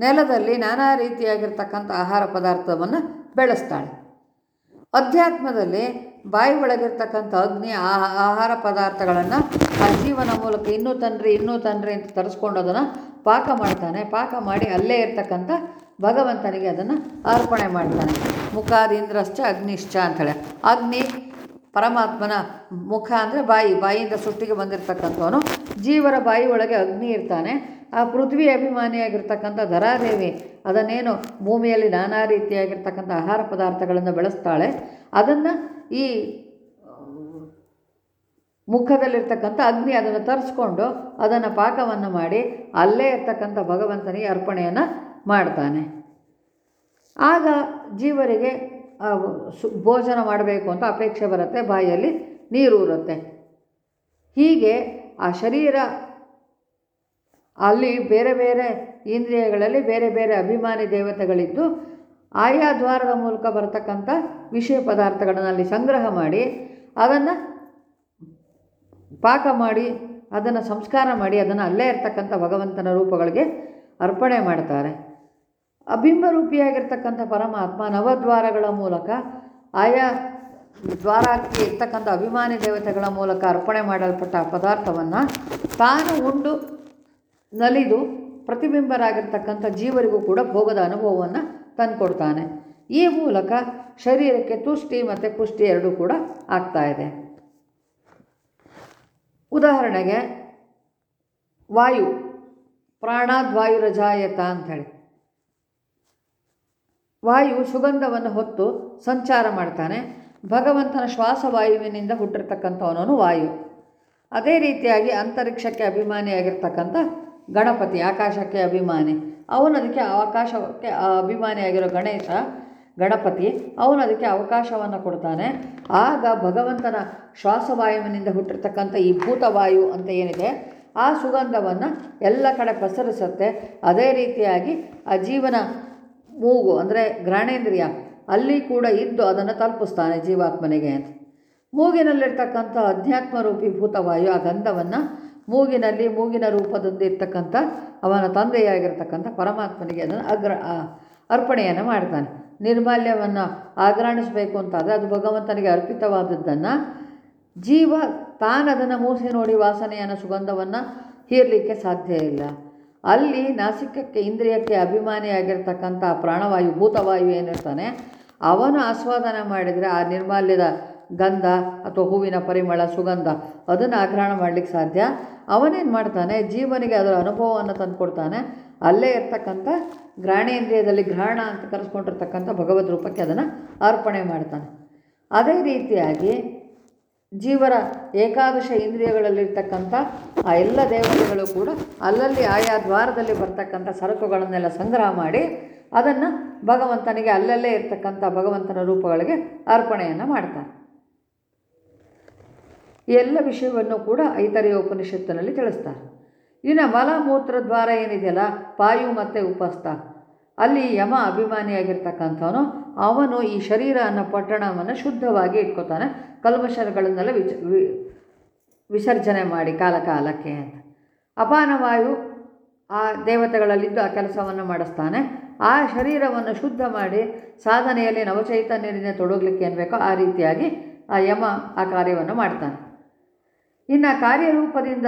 Speaker 1: ನೆಲದಲ್ಲಿ ನಾನಾ ರೀತಿಯಾಗಿರ್ತಕ್ಕಂಥ ಆಹಾರ ಪದಾರ್ಥವನ್ನು ಬೆಳೆಸ್ತಾಳೆ. ಅಧ್ಯಾತ್ಮದಲ್ಲಿ ಬಾಯಿ ಒಳಗಿರ್ತಕ್ಕಂಥ ಅಗ್ನಿ ಆಹಾರ ಪದಾರ್ಥಗಳನ್ನು ಆ ಜೀವನ ಮೂಲಕ ಇನ್ನೂ ತನ್ರಿ ಇನ್ನೂ ತನ್ರಿ ಅಂತ ತರಿಸ್ಕೊಂಡು ಅದನ್ನು ಪಾಕ ಮಾಡ್ತಾನೆ. ಪಾಕ ಮಾಡಿ ಅಲ್ಲೇ ಇರ್ತಕ್ಕಂಥ ಭಗವಂತನಿಗೆ ಅದನ್ನು ಅರ್ಪಣೆ ಮಾಡ್ತಾನೆ. ಮುಖಾದಿಂದ್ರಶ್ಚ ಅಗ್ನಿಶ್ಚ ಅಂಥೇಳಿ. ಅಗ್ನಿ ಪರಮಾತ್ಮನ ಮುಖ ಅಂದರೆ ಬಾಯಿ ಬಾಯಿಯಿಂದ ಸೃಷ್ಟಿಗೆ ಬಂದಿರತಕ್ಕಂಥವನು. ಜೀವರ ಬಾಯಿ ಒಳಗೆ ಅಗ್ನಿ ಇರ್ತಾನೆ. ಆ ಪೃಥ್ವಿ ಅಭಿಮಾನಿಯಾಗಿರ್ತಕ್ಕಂಥ ಧರಾದೇವಿ ಅದನ್ನೇನು ಭೂಮಿಯಲ್ಲಿ ನಾನಾ ರೀತಿಯಾಗಿರ್ತಕ್ಕಂಥ ಆಹಾರ ಪದಾರ್ಥಗಳನ್ನು ಬೆಳೆಸ್ತಾಳೆ. ಅದನ್ನು ಈ ಮುಖದಲ್ಲಿರ್ತಕ್ಕಂಥ ಅಗ್ನಿ ಅದನ್ನು ತರಿಸ್ಕೊಂಡು ಅದನ್ನು ಪಾಕವನ್ನು ಮಾಡಿ ಅಲ್ಲೇ ಇರ್ತಕ್ಕಂಥ ಭಗವಂತನಿಗೆ ಅರ್ಪಣೆಯನ್ನು ಮಾಡ್ತಾನೆ. ಆಗ ಜೀವರಿಗೆ ಸು, ಭೋಜನ ಮಾಡಬೇಕು ಅಂತ ಅಪೇಕ್ಷೆ ಬರುತ್ತೆ ಬಾಯಲ್ಲಿ ನೀರು ಇರುತ್ತೆ ಹೀಗೆ ಆ ಶರೀರ, ಅಲ್ಲಿ ಬೇರೆ ಬೇರೆ ಇಂದ್ರಿಯಗಳಲ್ಲಿ ಬೇರೆ ಬೇರೆ ಅಭಿಮಾನಿ ದೇವತೆಗಳಿದ್ದು, ಆಯಾ ದ್ವಾರದ ಮೂಲಕ ಬರತಕ್ಕಂಥ ವಿಷಯ ಪದಾರ್ಥಗಳನ್ನು ಅಲ್ಲಿ ಸಂಗ್ರಹ ಮಾಡಿ, ಅದನ್ನು ಪಾಕ ಮಾಡಿ, ಅದನ್ನು ಸಂಸ್ಕಾರ ಮಾಡಿ, ಅದನ್ನು ಅಲ್ಲೇ ಇರ್ತಕ್ಕಂಥ ಭಗವಂತನ ರೂಪಗಳಿಗೆ ಅರ್ಪಣೆ ಮಾಡ್ತಾರೆ. ಅಬಿಂಬರೂಪಿಯಾಗಿರ್ತಕ್ಕಂಥ ಪರಮಾತ್ಮ ನವದ್ವಾರಗಳ ಮೂಲಕ ಆಯಾ ದ್ವಾರಕ್ಕೆ ಇರ್ತಕ್ಕಂಥ ಅಭಿಮಾನಿ ದೇವತೆಗಳ ಮೂಲಕ ಅರ್ಪಣೆ ಮಾಡಲ್ಪಟ್ಟ ಪದಾರ್ಥವನ್ನು ತಾನು ಉಂಡು ನಲಿದು ಪ್ರತಿಬಿಂಬರಾಗಿರ್ತಕ್ಕಂಥ ಜೀವರಿಗೂ ಕೂಡ ಭೋಗದ ಅನುಭವವನ್ನು ತಂದುಕೊಡ್ತಾನೆ. ಈ ಮೂಲಕ ಶರೀರಕ್ಕೆ ತುಷ್ಟಿ ಮತ್ತು ಪುಷ್ಟಿ ಎರಡೂ ಕೂಡ ಆಗ್ತಾ ಇದೆ. ಉದಾಹರಣೆಗೆ ವಾಯು ಪ್ರಾಣಾದ್ವಾಯು ರಜಾಯತ ಅಂಥೇಳಿ ವಾಯು ಸುಗಂಧವನ್ನು ಹೊತ್ತು ಸಂಚಾರ ಮಾಡ್ತಾನೆ. ಭಗವಂತನ ಶ್ವಾಸವಾಯುವಿನಿಂದ ಹುಟ್ಟಿರ್ತಕ್ಕಂಥವನವನು ವಾಯು. ಅದೇ ರೀತಿಯಾಗಿ ಅಂತರಿಕ್ಷಕ್ಕೆ ಅಭಿಮಾನಿಯಾಗಿರ್ತಕ್ಕಂಥ ಗಣಪತಿ, ಆಕಾಶಕ್ಕೆ ಅಭಿಮಾನಿ. ಅವನು ಅದಕ್ಕೆ ಆಕಾಶಕ್ಕೆ ಅಭಿಮಾನಿಯಾಗಿರೋ ಗಣೇಶ, ಗಣಪತಿ, ಅವನು ಅದಕ್ಕೆ ಅವಕಾಶವನ್ನು ಕೊಡ್ತಾನೆ. ಆಗ ಭಗವಂತನ ಶ್ವಾಸವಾಯುವಿನಿಂದ ಹುಟ್ಟಿರ್ತಕ್ಕಂಥ ಈ ಭೂತವಾಯು ಅಂತ ಏನಿದೆ, ಆ ಸುಗಂಧವನ್ನು ಎಲ್ಲ ಕಡೆ ಪಸರಿಸುತ್ತೆ. ಅದೇ ರೀತಿಯಾಗಿ ಆ ಜೀವನ ಮೂಗು, ಅಂದರೆ ಘ್ರಾಣೇಂದ್ರಿಯ, ಅಲ್ಲಿ ಕೂಡ ಇದ್ದು ಅದನ್ನು ತಲುಪಿಸ್ತಾನೆ ಜೀವಾತ್ಮನಿಗೆ ಅಂತ. ಮೂಗಿನಲ್ಲಿರ್ತಕ್ಕಂಥ ಅಧ್ಯಾತ್ಮ ರೂಪಿ ಭೂತವಾಯು ಆ ಗಂಧವನ್ನು ಮೂಗಿನಲ್ಲಿ ಮೂಗಿನ ರೂಪದೊಂದಿರ್ತಕ್ಕಂಥ ಅವನ ತಂದೆಯಾಗಿರ್ತಕ್ಕಂಥ ಪರಮಾತ್ಮನಿಗೆ ಅದನ್ನು ಅಗ್ರ ಅರ್ಪಣೆಯನ್ನು ಮಾಡ್ತಾನೆ. ನಿರ್ಮಾಲ್ಯವನ್ನು ಆಗ್ರಹಣಿಸಬೇಕು ಅಂತಾದರೆ ಅದು ಭಗವಂತನಿಗೆ ಅರ್ಪಿತವಾದದ್ದನ್ನು ಜೀವ ತಾನದನ್ನು ಮೂಸಿ ನೋಡಿ ವಾಸನೆಯನ್ನು ಸುಗಂಧವನ್ನು ಹೀರಲಿಕ್ಕೆ ಸಾಧ್ಯ ಇಲ್ಲ. ಅಲ್ಲಿ ನಾಸಿಕಕ್ಕೆ ಇಂದ್ರಿಯಕ್ಕೆ ಅಭಿಮಾನಿಯಾಗಿರ್ತಕ್ಕಂಥ ಪ್ರಾಣವಾಯು, ಭೂತವಾಯು ಏನಿರ್ತಾನೆ, ಅವನು ಆಸ್ವಾದನ ಮಾಡಿದರೆ ಆ ನಿರ್ಮಾಲ್ಯದ ಗಂಧ ಅಥವಾ ಹೂವಿನ ಪರಿಮಳ, ಸುಗಂಧ ಅದನ್ನು ಆಗ್ರಹಣ ಮಾಡಲಿಕ್ಕೆ ಸಾಧ್ಯ. ಅವನೇನು ಮಾಡ್ತಾನೆ, ಜೀವನಿಗೆ ಅದರ ಅನುಭವವನ್ನು ತಂದುಕೊಡ್ತಾನೆ. ಅಲ್ಲೇ ಇರ್ತಕ್ಕಂಥ ಗ್ರಾಣೇಂದ್ರಿಯದಲ್ಲಿ ಗ್ರಹಣ ಅಂತ ಕರೆಸ್ಕೊಂಡಿರ್ತಕ್ಕಂಥ ಭಗವದ್ ರೂಪಕ್ಕೆ ಅದನ್ನು ಅರ್ಪಣೆ ಮಾಡ್ತಾನೆ. ಅದೇ ರೀತಿಯಾಗಿ ಜೀವರ ಏಕಾದಶ ಇಂದ್ರಿಯಗಳಲ್ಲಿರ್ತಕ್ಕಂಥ ಆ ಎಲ್ಲ ದೇವತೆಗಳು ಕೂಡ ಅಲ್ಲಲ್ಲಿ ಆಯಾ ದ್ವಾರದಲ್ಲಿ ಬರ್ತಕ್ಕಂಥ ಸರಕುಗಳನ್ನೆಲ್ಲ ಸಂಗ್ರಹ ಮಾಡಿ ಅದನ್ನು ಭಗವಂತನಿಗೆ ಅಲ್ಲಲ್ಲೇ ಇರ್ತಕ್ಕಂಥ ಭಗವಂತನ ರೂಪಗಳಿಗೆ ಅರ್ಪಣೆಯನ್ನು ಮಾಡ್ತಾರೆ. ಎಲ್ಲ ವಿಷಯವನ್ನು ಕೂಡ ಐತರೆಯ ಉಪನಿಷತ್ತಿನಲ್ಲಿ ತಿಳಿಸ್ತಾರೆ. ಇನ್ನು ಮಲಮೂತ್ರ ದ್ವಾರ ಏನಿದೆಯಲ್ಲ, ಪಾಯು ಮತ್ತು ಉಪಸ್ಥ. ಅಲ್ಲಿ ಯಮ ಅಭಿಮಾನಿಯಾಗಿರ್ತಕ್ಕಂಥವನು ಅವನು ಈ ಶರೀರ ಅನ್ನೋ ಪಟ್ಟಣವನ್ನು ಶುದ್ಧವಾಗಿ ಇಟ್ಕೋತಾನೆ. ಕಲ್ಮಶಗಳನ್ನೆಲ್ಲ ವಿಚ ವಿಸರ್ಜನೆ ಮಾಡಿ ಕಾಲ ಕಾಲಕ್ಕೆ ಅಂತ. ಅಪಾನವಾಯು ಆ ದೇವತೆಗಳಲ್ಲಿದ್ದು ಆ ಕೆಲಸವನ್ನು ಮಾಡಿಸ್ತಾನೆ. ಆ ಶರೀರವನ್ನು ಶುದ್ಧ ಮಾಡಿ ಸಾಧನೆಯಲ್ಲಿ ನವಚೈತನ್ಯದಿಂದ ತೊಡಗಲಿಕ್ಕೆ ಏನು ಬೇಕೋ ಆ ರೀತಿಯಾಗಿ ಆ ಯಮ ಆ ಕಾರ್ಯವನ್ನು ಮಾಡ್ತಾನೆ. ಇನ್ನು ಕಾರ್ಯರೂಪದಿಂದ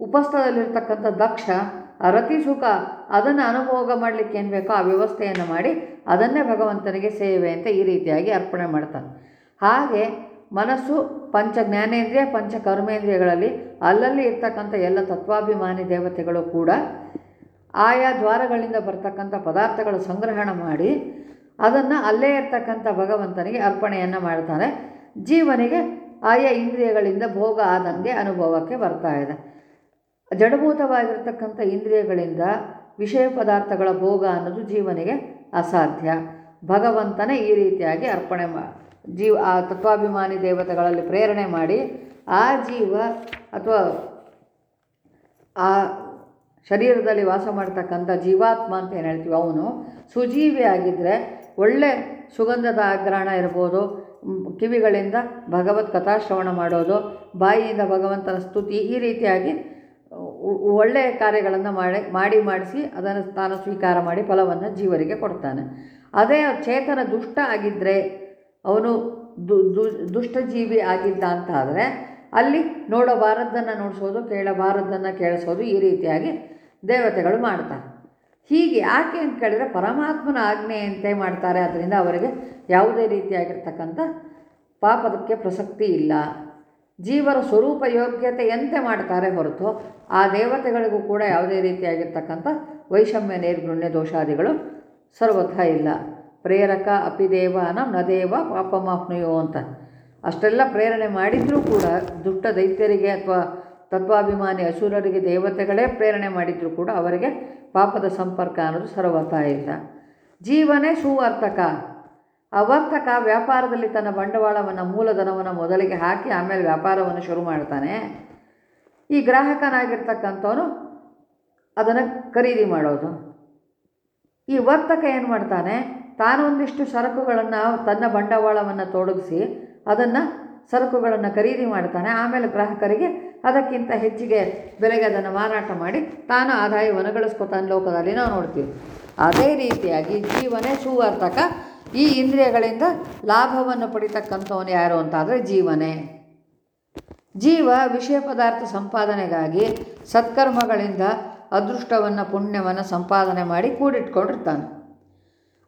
Speaker 1: ಉಪಸ್ಥದಲ್ಲಿರ್ತಕ್ಕಂಥ ದಕ್ಷ ರತಿ ಸುಖ, ಅದನ್ನು ಅನುಭೋಗ ಮಾಡಲಿಕ್ಕೆ ಏನು ಬೇಕೋ ಆ ವ್ಯವಸ್ಥೆಯನ್ನು ಮಾಡಿ ಅದನ್ನೇ ಭಗವಂತನಿಗೆ ಸೇವೆ ಅಂತ ಈ ರೀತಿಯಾಗಿ ಅರ್ಪಣೆ ಮಾಡ್ತಾನೆ. ಹಾಗೆ ಮನಸ್ಸು ಪಂಚ ಜ್ಞಾನೇಂದ್ರಿಯ, ಪಂಚ ಕರ್ಮೇಂದ್ರಿಯಗಳಲ್ಲಿ ಅಲ್ಲಲ್ಲಿ ಇರ್ತಕ್ಕಂಥ ಎಲ್ಲ ತತ್ವಾಭಿಮಾನಿ ದೇವತೆಗಳು ಕೂಡ ಆಯಾ ದ್ವಾರಗಳಿಂದ ಬರ್ತಕ್ಕಂಥ ಪದಾರ್ಥಗಳ ಸಂಗ್ರಹಣ ಮಾಡಿ ಅದನ್ನು ಅಲ್ಲೇ ಇರ್ತಕ್ಕಂಥ ಭಗವಂತನಿಗೆ ಅರ್ಪಣೆಯನ್ನು ಮಾಡ್ತಾರೆ ಜೀವನಿಗೆ ಆಯಾ ಇಂದ್ರಿಯಗಳಿಂದ ಭೋಗ ಆದಂಗೆ ಅನುಭವಕ್ಕೆ ಬರ್ತಾ ಇದೆ. ಜಡಭೂತವಾಗಿರ್ತಕ್ಕಂಥ ಇಂದ್ರಿಯಗಳಿಂದ ವಿಷಯ ಪದಾರ್ಥಗಳ ಭೋಗ ಅನ್ನೋದು ಜೀವನಿಗೆ ಅಸಾಧ್ಯ. ಭಗವಂತನೇ ಈ ರೀತಿಯಾಗಿ ಅರ್ಪಣೆ ಮಾ, ಜೀವ, ಆ ತತ್ವಾಭಿಮಾನಿ ದೇವತೆಗಳಲ್ಲಿ ಪ್ರೇರಣೆ ಮಾಡಿ ಆ ಜೀವ ಅಥವಾ ಆ ಶರೀರದಲ್ಲಿ ವಾಸ ಮಾಡ್ತಕ್ಕಂಥ ಜೀವಾತ್ಮ ಅಂತ ಏನು ಹೇಳ್ತೀವಿ ಅವನು ಸುಜೀವಿ ಆಗಿದ್ದರೆ ಒಳ್ಳೆ ಸುಗಂಧದ ಆಗ್ರಹಣ ಇರ್ಬೋದು ಕಿವಿಗಳಿಂದ ಭಗವತ್ ಕಥಾಶ್ರವಣ ಮಾಡೋದು, ಬಾಯಿಯಿಂದ ಭಗವಂತನ ಸ್ತುತಿ ಈ ರೀತಿಯಾಗಿ ಒಳ್ಳೆಯ ಕಾರ್ಯಗಳನ್ನು ಮಾಡಿ ಮಾಡಿ ಮಾಡಿಸಿ ಅದನ್ನು ತಾನು ಸ್ವೀಕಾರ ಮಾಡಿ ಫಲವನ್ನು ಜೀವರಿಗೆ ಕೊಡ್ತಾನೆ. ಅದೇ ಚೇತನ ದುಷ್ಟ ಆಗಿದ್ದರೆ ಅವನು ದು ದುಷ್ಟಜೀವಿ ಆಗಿದ್ದ ಅಂತ ಆದರೆ ಅಲ್ಲಿ ನೋಡಬಾರದ್ದನ್ನು ನೋಡಿಸೋದು ಕೇಳಬಾರದ್ದನ್ನು ಕೇಳಿಸೋದು ಈ ರೀತಿಯಾಗಿ ದೇವತೆಗಳು ಮಾಡ್ತಾರೆ. ಹೀಗೆ ಯಾಕೆ ಅಂತ ಕೇಳಿದರೆ, ಪರಮಾತ್ಮನ ಆಜ್ಞೆಯಂತೆ ಮಾಡ್ತಾರೆ, ಅದರಿಂದ ಅವರಿಗೆ ಯಾವುದೇ ರೀತಿಯಾಗಿರ್ತಕ್ಕಂಥ ಪಾಪದಕ್ಕೆ ಪ್ರಸಕ್ತಿ ಇಲ್ಲ. ಜೀವರ ಸ್ವರೂಪ ಯೋಗ್ಯತೆಯಂತೆ ಮಾಡ್ತಾರೆ ಹೊರತು ಆ ದೇವತೆಗಳಿಗೂ ಕೂಡ ಯಾವುದೇ ರೀತಿಯಾಗಿರ್ತಕ್ಕಂಥ ವೈಷಮ್ಯ, ನೈರ್ಗುಣ್ಯ ದೋಷಾದಿಗಳು ಸರ್ವಥ ಇಲ್ಲ. ಪ್ರೇರಕ ಅಪಿದೇವಾನ ನದೇವ ಪಾಪಮಾಪ್ನೆಯೋ ಅಂತ. ಅಷ್ಟೆಲ್ಲ ಪ್ರೇರಣೆ ಮಾಡಿದರೂ ಕೂಡ ದುಷ್ಟ ದೈತ್ಯರಿಗೆ ಅಥವಾ ತತ್ವಾಭಿಮಾನಿ ಅಸುರರಿಗೆ ದೇವತೆಗಳೇ ಪ್ರೇರಣೆ ಮಾಡಿದರೂ ಕೂಡ ಅವರಿಗೆ ಪಾಪದ ಸಂಪರ್ಕ ಅನ್ನೋದು ಸರ್ವಥಾ ಇಲ್ಲ. ಜೀವನೇ ಸುವರ್ತಕ ಅವರ್ತಕ ವ್ಯಾಪಾರದಲ್ಲಿ ತನ್ನ ಬಂಡವಾಳವನ್ನು ಮೂಲಧನವನ್ನು ಮೊದಲಿಗೆ ಹಾಕಿ ಆಮೇಲೆ ವ್ಯಾಪಾರವನ್ನು ಶುರು ಮಾಡ್ತಾನೆ. ಈ ಗ್ರಾಹಕನಾಗಿರ್ತಕ್ಕಂಥವನು ಅದನ್ನು ಖರೀದಿ ಮಾಡೋದು. ಈ ವರ್ತಕ ಏನು ಮಾಡ್ತಾನೆ? ತಾನೊಂದಿಷ್ಟು ಸರಕುಗಳನ್ನು ತನ್ನ ಬಂಡವಾಳವನ್ನು ತೊಡಗಿಸಿ ಅದನ್ನು ಸರಕುಗಳನ್ನು ಖರೀದಿ ಮಾಡ್ತಾನೆ. ಆಮೇಲೆ ಗ್ರಾಹಕರಿಗೆ ಅದಕ್ಕಿಂತ ಹೆಚ್ಚಿಗೆ ಬೆಲೆಗೆ ಅದನ್ನು ಮಾರಾಟ ಮಾಡಿ ತಾನು ಆದಾಯವನ್ನು ಗಳಿಸ್ಕೊತಾನೆ. ಲೋಕದಲ್ಲಿ ನಾವು ನೋಡ್ತೀವಿ. ಅದೇ ರೀತಿಯಾಗಿ ಜೀವನೇ ಸುವರ್ತಕ. ಈ ಇಂದ್ರಿಯಗಳಿಂದ ಲಾಭವನ್ನು ಪಡಿತಕ್ಕಂಥವನು ಯಾರು ಅಂತಾದರೆ ಜೀವನೇ. ಜೀವ ವಿಷಯ ಪದಾರ್ಥ ಸಂಪಾದನೆಗಾಗಿ ಸತ್ಕರ್ಮಗಳಿಂದ ಅದೃಷ್ಟವನ್ನು, ಪುಣ್ಯವನ್ನು ಸಂಪಾದನೆ ಮಾಡಿ ಕೂಡಿಟ್ಕೊಂಡಿರ್ತಾನೆ.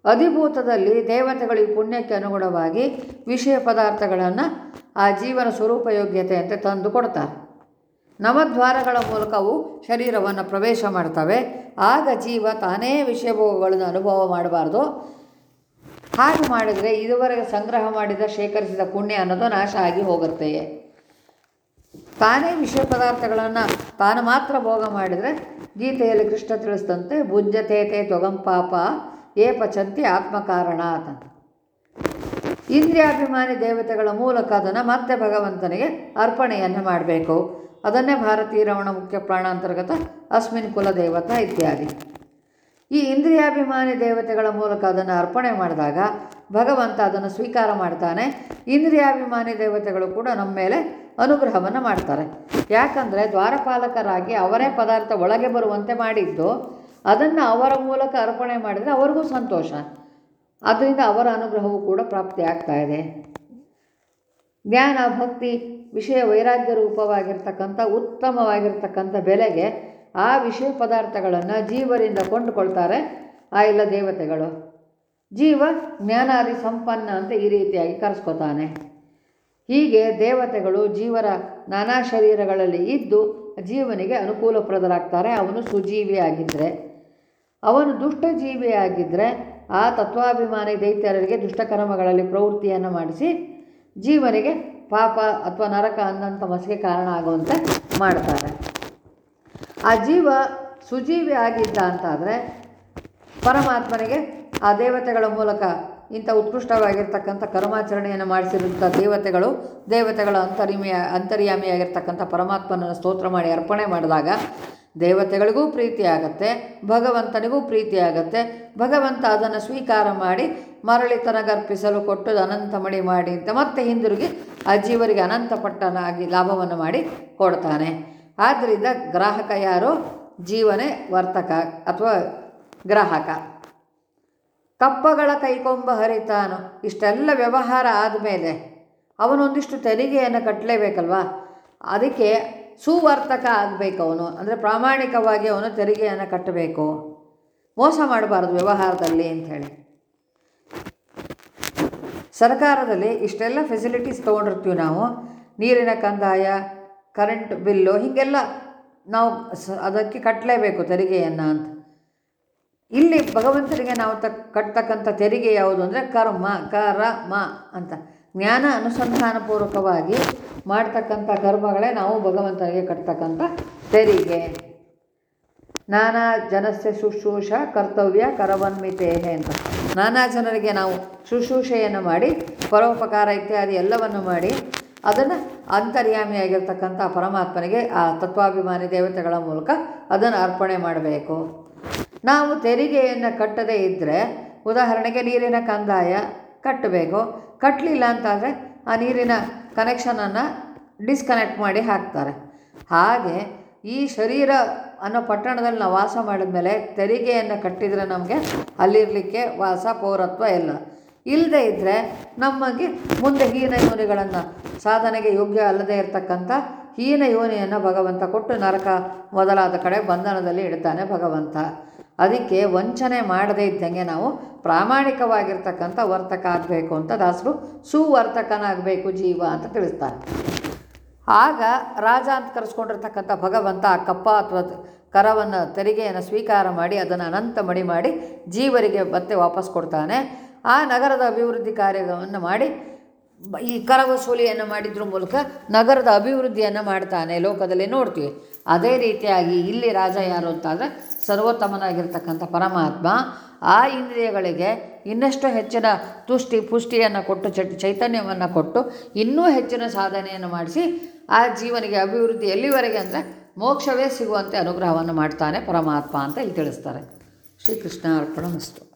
Speaker 1: ಅಧಿಭೂತದಲ್ಲಿ ದೇವತೆಗಳು ಈ ಪುಣ್ಯಕ್ಕೆ ಅನುಗುಣವಾಗಿ ವಿಷಯ ಪದಾರ್ಥಗಳನ್ನು ಆ ಜೀವನ ಸ್ವರೂಪ ಯೋಗ್ಯತೆಯಂತೆ ತಂದು ಕೊಡ್ತಾರೆ. ನವದ್ವಾರಗಳ ಮೂಲಕವು ಶರೀರವನ್ನು ಪ್ರವೇಶ ಮಾಡ್ತವೆ. ಆಗ ಜೀವ ತಾನೇ ವಿಷಯ ಭೋಗಗಳನ್ನು ಅನುಭವ ಮಾಡಬಾರ್ದು. ಹಾಗೆ ಮಾಡಿದರೆ ಇದುವರೆಗೆ ಸಂಗ್ರಹ ಮಾಡಿದ, ಶೇಖರಿಸಿದ ಪುಣ್ಯ ಅನ್ನೋದು ನಾಶ ಆಗಿ ಹೋಗುತ್ತೆ. ತಾನೇ ವಿಷಯ ಪದಾರ್ಥಗಳನ್ನು ತಾನು ಮಾತ್ರ ಭೋಗ ಮಾಡಿದರೆ ಗೀತೆಯಲ್ಲಿ ಕೃಷ್ಣ ತಿಳಿಸಿದಂತೆ, ಭುಂಜತೇತೆ ತ್ವಗಂ ಪಾಪ ಏ ಪಚಂತಿ ಆತ್ಮಕಾರಣ ಅಂತ. ಇಂದ್ರಿಯಾಭಿಮಾನಿ ದೇವತೆಗಳ ಮೂಲಕ ಅದನ್ನು ಮತ್ತೆ ಭಗವಂತನಿಗೆ ಅರ್ಪಣೆಯನ್ನು ಮಾಡಬೇಕು. ಅದನ್ನೇ ಭಾರತೀಯ ರಮಣ ಮುಖ್ಯ ಪ್ರಾಣಾಂತರ್ಗತ ಅಸ್ಮಿನ್ ಕುಲ ದೇವತಾ ಇತ್ಯಾದಿ. ಈ ಇಂದ್ರಿಯಾಭಿಮಾನಿ ದೇವತೆಗಳ ಮೂಲಕ ಅದನ್ನು ಅರ್ಪಣೆ ಮಾಡಿದಾಗ ಭಗವಂತ ಅದನ್ನು ಸ್ವೀಕಾರ ಮಾಡ್ತಾನೆ. ಇಂದ್ರಿಯಾಭಿಮಾನಿ ದೇವತೆಗಳು ಕೂಡ ನಮ್ಮ ಮೇಲೆ ಅನುಗ್ರಹವನ್ನು ಮಾಡ್ತಾರೆ. ಯಾಕಂದರೆ ದ್ವಾರಪಾಲಕರಾಗಿ ಅವರೇ ಪದಾರ್ಥ ಒಳಗೆ ಬರುವಂತೆ ಮಾಡಿದ್ದು, ಅದನ್ನು ಅವರ ಮೂಲಕ ಅರ್ಪಣೆ ಮಾಡಿದರೆ ಅವರಿಗೂ ಸಂತೋಷ. ಅದರಿಂದ ಅವರ ಅನುಗ್ರಹವೂ ಕೂಡ ಪ್ರಾಪ್ತಿ ಆಗ್ತಾ ಇದೆ. ಜ್ಞಾನ ಭಕ್ತಿ ವಿಷಯ ವೈರಾಗ್ಯ ರೂಪವಾಗಿರ್ತಕ್ಕಂಥ ಉತ್ತಮವಾಗಿರ್ತಕ್ಕಂಥ ಬೆಲೆಗೆ ಆ ವಿಷಯ ಪದಾರ್ಥಗಳನ್ನು ಜೀವರಿಂದ ಕೊಂಡುಕೊಳ್ತಾರೆ. ಆ ಎಲ್ಲ ದೇವತೆಗಳು. ಜೀವ ಜ್ಞಾನಾದಿ ಸಂಪನ್ನ ಅಂತ ಈ ರೀತಿಯಾಗಿ ಕರೆಸ್ಕೊತಾನೆ. ಹೀಗೆ ದೇವತೆಗಳು ಜೀವರ ನಾನಾ ಶರೀರಗಳಲ್ಲಿ ಇದ್ದು ಜೀವನಿಗೆ ಅನುಕೂಲಪ್ರದರಾಗ್ತಾರೆ. ಅವನು ಸುಜೀವಿಯಾಗಿದ್ದರೆ ಅವನು ದುಷ್ಟ ಜೀವಿಯಾಗಿದ್ದರೆ ಆ ತತ್ವಾಭಿಮಾನಿ ದೈತ್ಯರಿಗೆ ದುಷ್ಟಕರ್ಮಗಳಲ್ಲಿ ಪ್ರವೃತ್ತಿಯನ್ನು ಮಾಡಿಸಿ ಜೀವನಿಗೆ ಪಾಪ ಅಥವಾ ನರಕ ಅನ್ನಂಥ ಮಸಿಗೆ ಕಾರಣ ಆಗುವಂತೆ ಮಾಡ್ತಾರೆ. ಆ ಜೀವ ಸುಜೀವಿ ಆಗಿದ್ದ ಅಂತಾದರೆ ಪರಮಾತ್ಮನಿಗೆ ಆ ದೇವತೆಗಳ ಮೂಲಕ ಇಂಥ ಉತ್ಕೃಷ್ಟವಾಗಿರ್ತಕ್ಕಂಥ ಕರ್ಮಾಚರಣೆಯನ್ನು ಮಾಡಿಸಿರುವಂಥ ದೇವತೆಗಳು, ದೇವತೆಗಳ ಅಂತರಿಮಿಯ, ಅಂತರ್ಯಾಮಿಯಾಗಿರ್ತಕ್ಕಂಥ ಪರಮಾತ್ಮನನ್ನು ಸ್ತೋತ್ರ ಮಾಡಿ, ಅರ್ಪಣೆ ಮಾಡಿದಾಗ ದೇವತೆಗಳಿಗೂ ಪ್ರೀತಿ ಆಗತ್ತೆ, ಭಗವಂತನಿಗೂ ಪ್ರೀತಿ ಆಗತ್ತೆ. ಭಗವಂತ ಅದನ್ನು ಸ್ವೀಕಾರ ಮಾಡಿ ಮರಳಿ ತನಗರ್ಪಿಸಲು ಕೊಟ್ಟು ಅನಂತ ಮಡಿ ಮಾಡಿ ಅಂತ ಮತ್ತೆ ಹಿಂದಿರುಗಿ ಆ ಜೀವರಿಗೆ ಅನಂತ ಪಟ್ಟನಾಗಿ ಲಾಭವನ್ನು ಮಾಡಿ ಕೊಡ್ತಾನೆ. ಆದ್ದರಿಂದ ಗ್ರಾಹಕ ಯಾರು? ಜೀವನೇ ವರ್ತಕ ಅಥವಾ ಗ್ರಾಹಕ. ಕಪ್ಪಗಳ ಕೈಕೊಂಬ ಹರಿತಾನು. ಇಷ್ಟೆಲ್ಲ ವ್ಯವಹಾರ ಆದಮೇಲೆ ಅವನೊಂದಿಷ್ಟು ತೆರಿಗೆಯನ್ನು ಕಟ್ಟಲೇಬೇಕಲ್ವಾ ಅದಕ್ಕೆ ಸುವರ್ತಕ ಆಗಬೇಕು ಅವನು. ಅಂದರೆ ಪ್ರಾಮಾಣಿಕವಾಗಿ ಅವನು ತೆರಿಗೆಯನ್ನು ಕಟ್ಟಬೇಕು. ಮೋಸ ಮಾಡಬಾರ್ದು ವ್ಯವಹಾರದಲ್ಲಿ ಅಂಥೇಳಿ ಸರ್ಕಾರದಲ್ಲಿ ಇಷ್ಟೆಲ್ಲ ಫೆಸಿಲಿಟೀಸ್ ತೊಗೊಂಡಿರ್ತೀವಿ ನಾವು. ನೀರಿನ ಕಂದಾಯ ಕರೆಂಟ್ ಬಿಲ್ಲು ಹೀಗೆಲ್ಲ ನಾವು ಸ, ಅದಕ್ಕೆ ಕಟ್ಟಲೇಬೇಕು ತೆರಿಗೆಯನ್ನು ಅಂತ. ಇಲ್ಲಿ ಭಗವಂತನಿಗೆ ನಾವು ತ ಕಟ್ತಕ್ಕಂಥ ತೆರಿಗೆ ಯಾವುದು ಅಂದರೆ ಕರ್ಮ ಕರ ಮ ಅಂತ. ಜ್ಞಾನ ಅನುಸಂಧಾನಪೂರ್ವಕವಾಗಿ ಮಾಡ್ತಕ್ಕಂಥ ಕರ್ಮಗಳೇ ನಾವು ಭಗವಂತನಿಗೆ ಕಟ್ತಕ್ಕಂಥ ತೆರಿಗೆ. ನಾನಾ ಜನಸ್ಯ ಶುಶ್ರೂಷ ಕರ್ತವ್ಯ ಕರವನ್ಮಿತೇಹೆ ಅಂತ. ನಾನಾ ಜನರಿಗೆ ನಾವು ಶುಶ್ರೂಷೆಯನ್ನು ಮಾಡಿ, ಪರೋಪಕಾರ ಇತ್ಯಾದಿ ಎಲ್ಲವನ್ನು ಮಾಡಿ, ಅದನ್ನು ಅಂತರ್ಯಾಮಿಯಾಗಿರ್ತಕ್ಕಂಥ ಪರಮಾತ್ಮನಿಗೆ ಆ ತತ್ವಾಭಿಮಾನಿ ದೇವತೆಗಳ ಮೂಲಕ ಅದನ್ನು ಅರ್ಪಣೆ ಮಾಡಬೇಕು. ನಾವು ತೆರಿಗೆಯನ್ನು ಕಟ್ಟದೇ ಇದ್ದರೆ ಉದಾಹರಣೆಗೆ ನೀರಿನ ಕಂದಾಯ ಕಟ್ಟಬೇಕು. ಕಟ್ಟಲಿಲ್ಲ ಅಂತಾದರೆ ಆ ನೀರಿನ ಕನೆಕ್ಷನನ್ನು ಡಿಸ್ಕನೆಕ್ಟ್ ಮಾಡಿ ಹಾಕ್ತಾರೆ. ಹಾಗೆ ಈ ಶರೀರ ಅನ್ನೋ ಪಟ್ಟಣದಲ್ಲಿ ನಾವು ವಾಸ ಮಾಡಿದ ಮೇಲೆ ತೆರಿಗೆಯನ್ನು ಕಟ್ಟಿದರೆ ನಮಗೆ ಅಲ್ಲಿರಲಿಕ್ಕೆ ವಾಸ ಪೌರತ್ವ ಎಲ್ಲ ಇಲ್ಲದೇ ಇದ್ದರೆ ನಮಗೆ ಮುಂದೆ ಹೀನ ಯೋನಿಗಳನ್ನು ಸಾಧನೆಗೆ ಯೋಗ್ಯ ಅಲ್ಲದೇ ಇರತಕ್ಕಂಥ ಹೀನ ಯೋನಿಯನ್ನು ಭಗವಂತ ಕೊಟ್ಟು ನರಕ ಮೊದಲಾದ ಕಡೆ ಬಂಧನದಲ್ಲಿ ಇಡ್ತಾನೆ ಭಗವಂತ. ಅದಕ್ಕೆ ವಂಚನೆ ಮಾಡದೇ ಇದ್ದಂಗೆ ನಾವು ಪ್ರಾಮಾಣಿಕವಾಗಿರ್ತಕ್ಕಂಥ ವರ್ತಕ ಆಗಬೇಕು ಅಂತ ದಾಸರು ಸುವರ್ತಕನಾಗಬೇಕು ಜೀವ ಅಂತ ತಿಳಿಸ್ತಾರೆ. ಆಗ ರಾಜ ಅಂತ ಕರೆಸ್ಕೊಂಡಿರ್ತಕ್ಕಂಥ ಭಗವಂತ ಆ ಕಪ್ಪ ಅಥವಾ ಕರವನ್ನು ತೆರಿಗೆಯನ್ನು ಸ್ವೀಕಾರ ಮಾಡಿ ಅದನ್ನು ಅನಂತ ಮಡಿ ಮಾಡಿ ಜೀವರಿಗೆ ಮತ್ತೆ ವಾಪಸ್ ಕೊಡ್ತಾನೆ. ಆ ನಗರದ ಅಭಿವೃದ್ಧಿ ಕಾರ್ಯವನ್ನು ಮಾಡಿ, ಈ ಕರ ವಸೂಲಿಯನ್ನು ಮಾಡಿದ್ರ ಮೂಲಕ ನಗರದ ಅಭಿವೃದ್ಧಿಯನ್ನು ಮಾಡ್ತಾನೆ ಲೋಕದಲ್ಲಿ ನೋಡ್ತೀವಿ. ಅದೇ ರೀತಿಯಾಗಿ ಇಲ್ಲಿ ರಾಜ ಯಾರು ಅಂತಾದರೆ ಸರ್ವೋತ್ತಮನಾಗಿರ್ತಕ್ಕಂಥ ಪರಮಾತ್ಮ. ಆ ಇಂದ್ರಿಯಗಳಿಗೆ ಇನ್ನಷ್ಟು ಹೆಚ್ಚಿನ ತುಷ್ಟಿ ಪುಷ್ಟಿಯನ್ನು ಕೊಟ್ಟು ಚಟ್ ಚೈತನ್ಯವನ್ನು ಕೊಟ್ಟು ಇನ್ನೂ ಹೆಚ್ಚಿನ ಸಾಧನೆಯನ್ನು ಮಾಡಿಸಿ ಆ ಜೀವನಿಗೆ ಅಭಿವೃದ್ಧಿ ಎಲ್ಲಿವರೆಗೆ ಅಂದರೆ ಮೋಕ್ಷವೇ ಸಿಗುವಂತೆ ಅನುಗ್ರಹವನ್ನು ಮಾಡ್ತಾನೆ ಪರಮಾತ್ಮ ಅಂತ ಇಲ್ಲಿ ತಿಳಿಸ್ತಾರೆ. ಶ್ರೀಕೃಷ್ಣ ಅರ್ಪಣ ಮಸ್ತು